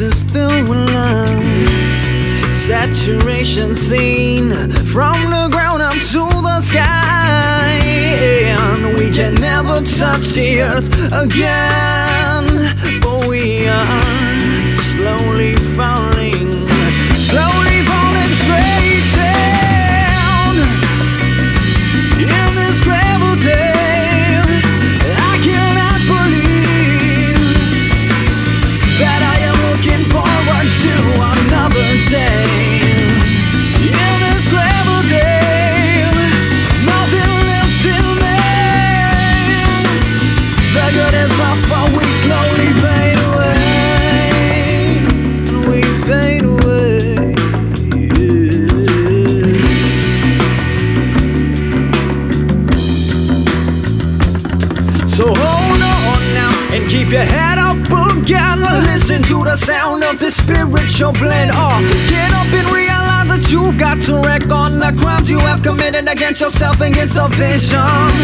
is filled with love. Saturation scene from the ground up to the sky. And we can never touch the earth again. But we are slowly keep your head up again. Listen to the sound of the spiritual blend. Oh, get up and realize that you've got to reckon the crimes you have committed against yourself, against the vision.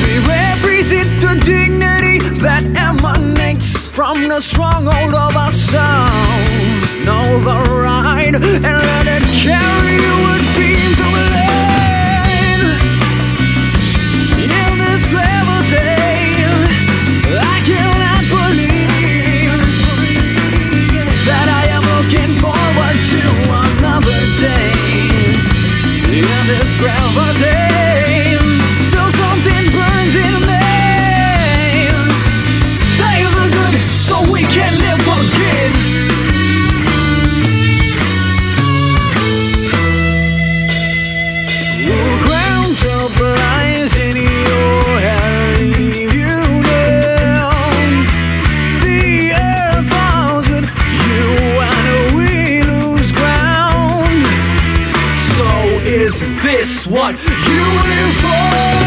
We represent the dignity that emanates from the stronghold of our souls. Know the right and let it carry you gravity, this one you live for.